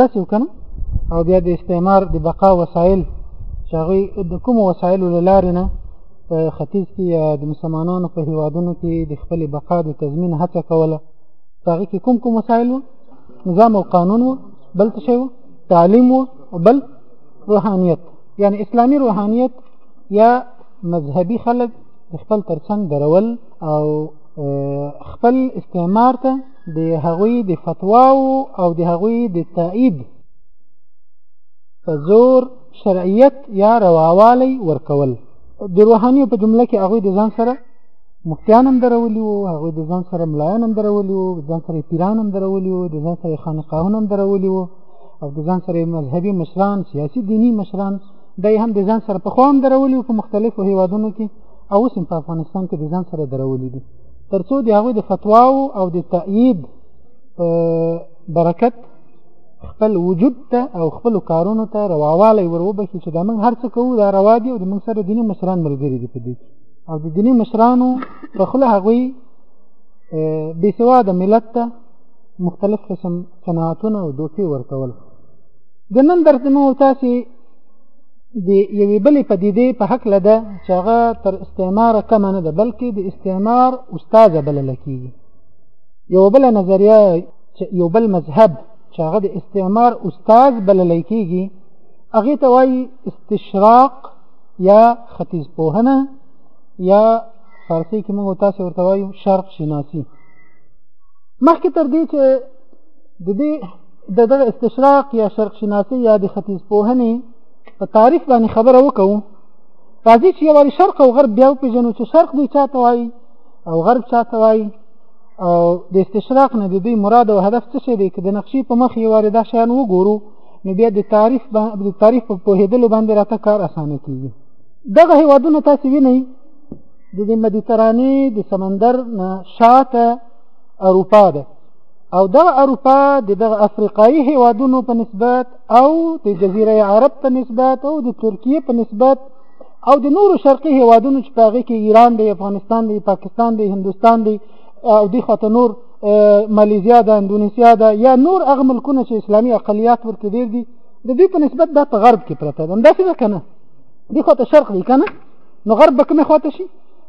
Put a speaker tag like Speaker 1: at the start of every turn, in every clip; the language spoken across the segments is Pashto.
Speaker 1: داسې وکنه او بیا د استعمار د بقا وسایل چې هغوی د کومو وسایلو له لارې نه په ختیځ کې یا د مسلمانانو په هیوادونو کې د خپلې بقا د تضمین هڅه کوله په هغې کې کوم کوم وسایل وو نظام او قانون وو بل څه شی وو تعلیم وو او بل روحانیت یعنی اسلامي روحانیت یا مذهبي خلک د خپل ترڅنګ درول او خپل استعمار ته د هغوی د فتواو او د هغوی د تایید په زور شرعیت یا رواوالی ورکول د روحانیو په جمله کې هغوی د ځان سره مفتیان هم درولي وو هغوی د ځان سره ملایان هم درولي وو د ځان سره پیران هم درولي وو د ځان سره خانقاهونه هم درولي وو او د ځان سره مذهبي مشران سیاسي دیني مشران دا هم د ځان سره په خوا هم درولي وو په مختلفو هیوادونو کې او اوس هم په افغانستان کې د ځان سره درولي دي ترڅو د هغوی د فتواو او د تأیید په برکت خپل وجود ته او خپل کارونو ته رواوالی ور وبخي چې دا موږ هر څه کوو دا روا دي او د موږ سره دیني مشران ملګري دي په دې او د دیني مشرانو په خوله هغوی بېسواده ملت ته مختلف قسم قناعتونه او دوکې ورکول د نن درس مو تاسې د یوې بلې پدیدې په حق لده چې هغه تر استعمار کم نه ده بلکې د استعمار استاد بلل کیږي یو بل نظریه یو بل مذهب چې هغه د استعمار استاد بلل کیږي هغه ته وایي استشراق یا ختیز پوهنه یا فارسی کې موږ تاسو ورته وایو شرق شناسی مخکې تر دې چې د دې د دغه استشراق یا شرق شناسی یا د ختیځ پوهنې په تاریخ باندې خبره وکړو راځي چې یوارې شرق او غرب بیا وپېژنو چې شرق دوی چا ته وایي او غرب چا ته وایي او د استشراق نه د دوی مراد او هدف څه شی دی که د نقشې په مخ یوارې دا شیان وګورو نو بیا د تاریخ د تاریخ په پوهېدلو باندې راته کار اسانه کېږي دغه هیوادونه تاسو وینئ د دې مدیترانې د سمندر نه شاته اروپا ده او دغه اروپا د دغه افریقایي هیوادونو په نسبت او د جزیره عرب په نسبت او د ترکیه په نسبت او د نورو شرقي هیوادونو چې په هغه کې ایران دی افغانستان دی پاکستان دی هندستان دی او دی خاطر نور مالیزیا ده اندونیسیا ده یا نور هغه ملکونه چې اسلامي اقلیت ورته ډیر دي د دې په نسبت دا په غرب کې پرته ده همداسې ده که نه دې خوا ته شرق دی که نه نو غرب به کومې خوا ته شي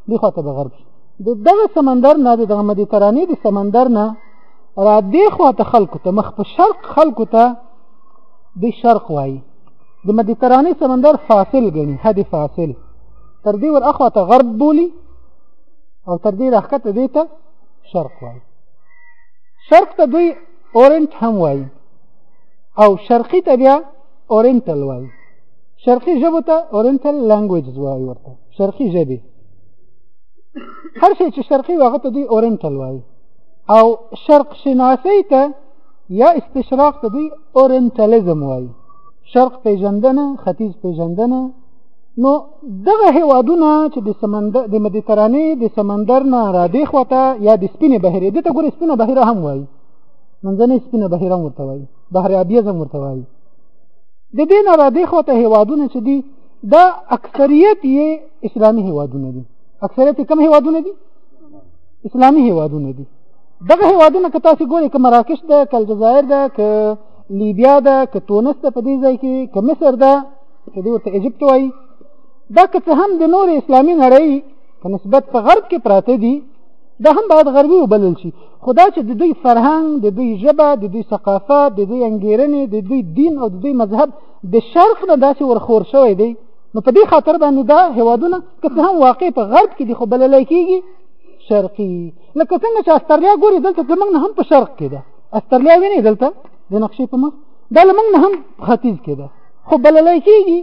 Speaker 1: دې خوا ته به غرب شي د دغه سمندر نه د دغه مدیترانې د سمندر نه را دې خوا ته خلکو ته مخ په شرق خلکو ته د شرق وایي د مدیترانې سمندر فاصل ګڼي حد فاصل تر دې ور اخوا ته غرب بولی او تر دې راښکته دې ته شرق وایي شرق ته دوی اورنټ هم وایي او شرقي ته بیا اورنټل وایي شرقي ژبو ته اورنټل لانګویجز وایي ورته شرقي ژبې هر شي چې شرقي هغه ته دوی اورینټل وایي او شرق شناسي ته یا استشراق ته دوی اورینټالیزم وایي شرق پیژندنه ختیځ پیژندنه نو دغه هیوادونه چې د سمندر د مدیترانې د سمندر نه را دی خواته یا د سپینې بحیرې دته ګورې سپینه بحیره هم وایي منځنۍ سپینه بحیره هم ورته وایي بحر ابیض هم ورته وایي د دې نه را دی خواته هیوادونه چې دي دا اکثریت یې اسلامي هیوادونه دي اکثریت کم هیوادونه دي اسلامي هیوادونه دي دغه هیوادونه که تاسو ګورئ که مراکش ده که الجزایر ده که لیبیا ده که تونس ده په دې ځای کې که مصر ده چې دوی ورته ایجپت وایي دا که څه هم د نور اسلامي نړۍ په نسبت په غرب کې پراته دي دا هم باید غربي وبلل شي خو دا چې د دوی فرهنګ د دوی ژبه د دوی ثقافت د دوی انګیرنې د دوی دین او د دوی مذهب د شرق نه داسې ورخور شوی دی نو په دې خاطر باندې دا هوادونه که څه هم واقع په غرب کې دي خو بللی کېږي شرقي لکه څنګه چې استرالیا ګوري دلته زمونږ نه هم په شرق کې ده استرالیا ویني دلته د نقشې په مخ دا له موږ نه هم ختیځ کې ده خو بللی کېږي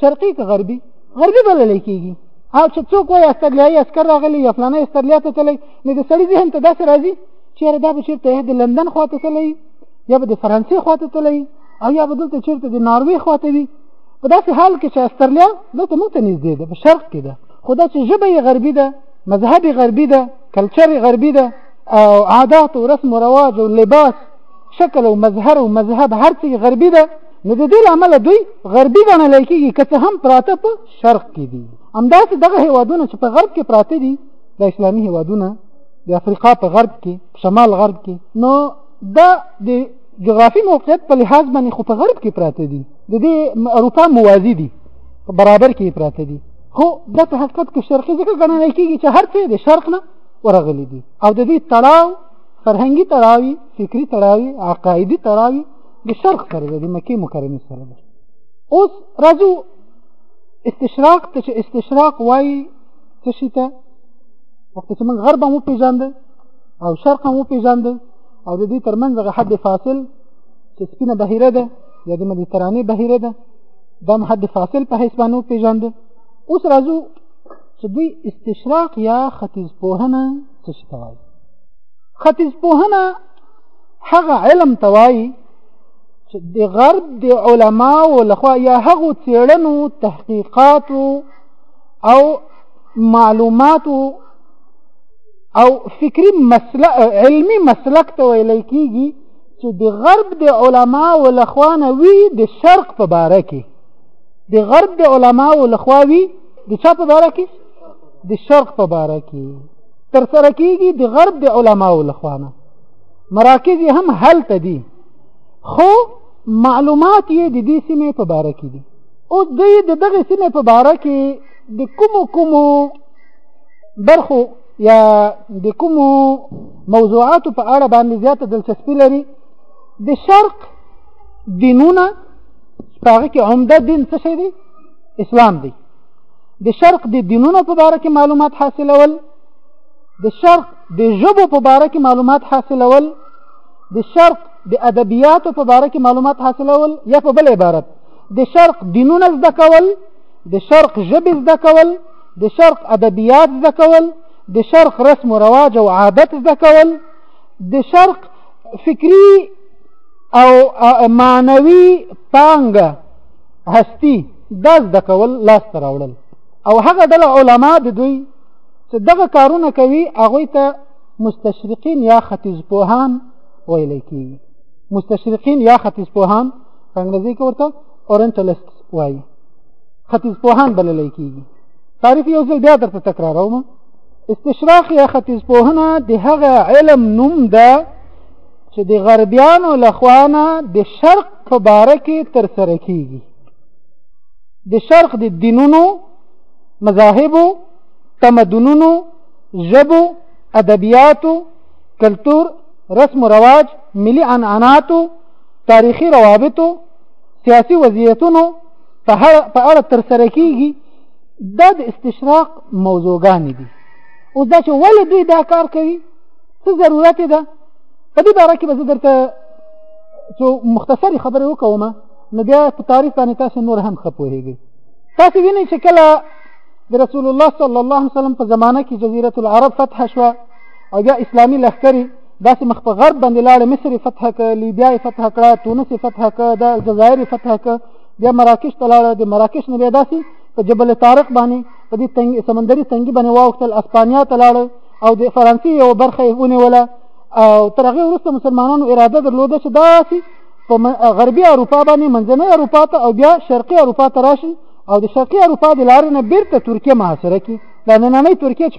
Speaker 1: شرقي که غربي غربي بللی کېږي او چې څوک وایي استرلیایي عسکر راغلی یا فلانی استرلیا ته تللی نو د سړي ذهن ته داسې راځي چېرې دا به چېرته د لندن خوا ته تللی یا به د فرانسې خوا ته تللی او یا به دلته چېرته د ناروې خواته وي په داسې حال کې چې استرلیا دلته موږ ته نږدې ده په شرق کې ده خو دا چې ژبه یې غربي ده مذهب یې غربي ده کلچر یې غربي ده او عادات او رسم و رواج او لباس شکل او مظهر او مذهب هر څه غربي ده نو د دې لامل دوی غربي ګڼل کېږي که څه هم پراته په شرق کې دي همداسې دغه هیوادونه چې په غرب کې پراته دي د اسلامي هیوادونه د افریقا په غرب کې شمال غرب کې نو دا د جغرافي موقعیت په لحاظ باندې خو په غرب کې پراته دي د دې اروپا موازي دي په برابر کې پراته دي خو دا په حقیقت کې شرقي ځکه ګڼل کېږي چې هر څه د شرق نه ورغلي دي او د دې تړاو فرهنګي تړاوي فکري تړاوي عقایدي تړاوي د شرق سره د مکې مکرمې سره ده اوس راځو استشراق ته چې استشراق وایي څه شي ته وخت چې موږ غرب هم وپېژانده او شرق هم وپېژانده او د دې ترمنځ هغه حد فاصل چې سپینه بهیره ده یا د مدیترانې بهیره ده دا حد فاصل په حیث باندې پیژاند اوس راځو چې دوی استشراق یا ختیز پوهنه څه شي ته وایي ختیز پوهنه هغه علم ته وایي چې د غرب د علماو لخوا یا هغو څېړنو تحقیقاتو او معلوماتو او فکری مسلک علمی مسلک ته ویل کیږي چې د غرب د علما او لخوانه وی د شرق په باره کې د غرب د علما او لخوا وی د چا په باره کې د شرق په باره کې تر سره کیږي د غرب د علما او لخوانه مراکز هم هلته دي خو معلومات یې د دې سیمې په باره کې دي او دوی د دغه سیمې په باره کې د کومو کومو برخو یا د کومو موضوعاتو په اړه باندې زیاته دلچسپي لري د شرق دینونه په هغه کې عمده دین څه شی دی اسلام دی د شرق د دینونو په باره کې معلومات حاصلول د شرق د ژبو په باره کې معلومات حاصلول د شرق د ادبیاتو په باره کې معلومات حاصلول یا په بل عبارت د شرق دینونه زده کول د شرق ژبې زده کول د شرق ادبیات زده کول د شرق رسم و رواج او عادت زده کول د شرق فکری او معنوي پانګه هستی دا زده کول لاس ته راوړل او هغه ډله علما د دوی چې دغه کارونه کوي هغوی ته مستشرقین یا ختیځ پوهان ویلی کېږي مستشرقین یا ختیځ پوهان په انګلیزي کې ورته اورنټلسټ وایي ختیځ پوهان بللی کیږي تعریف یو ځل بیا درته تکراروم استشراق یا ختیځ پوهنه د هغه علم نوم ده چې د غربیانو لخوانه د شرق په باره کې تر سره کیږي د شرق د دینونو مذاهبو تمدنونو ژبو ادبیاتو کلتور رسم و رواج ملي عنعناتو تاریخي روابطو سیاسي وضعیتونو په اړه تر سره کیږي دا د استشراق موضوعګانې دي اوس دا چې ولې دوی دا کار کوي څه ضرورت ده په دې باره کې به زه درته څو مختصرې خبرې وکوم نو بیا په تاریخ باندې تاسو نور هم ښه پوهېږئ تاسو وینئ چې کله د رسول الله صلی الله علیه وسلم په زمانه کې جزیرة العرب فتح شوه او بیا اسلامي لښکرې داسې مخ په غرب باندې لاړې مصر فتح ک لیبیا فتح کړه تونس فتح ک د جزایر فتح ک بیا مراکش ته لاړه د مراکش نه بیا داسې په جبل طارق باندې په دې تنګ سمندري تنګي باندې واوښتل اسپانیا ته لاړه او د فرانسې یو برخه یې ونیوله او تر هغې وروسته مسلمانانو اراده درلوده چې داسې په غربي اروپا باندې منځنۍ اروپا ته او بیا شرقي اروپا ته راشي او د شرقي اروپا د لارې نه بېرته ترکیه محاصره کړي دا نننۍ ترکیه چې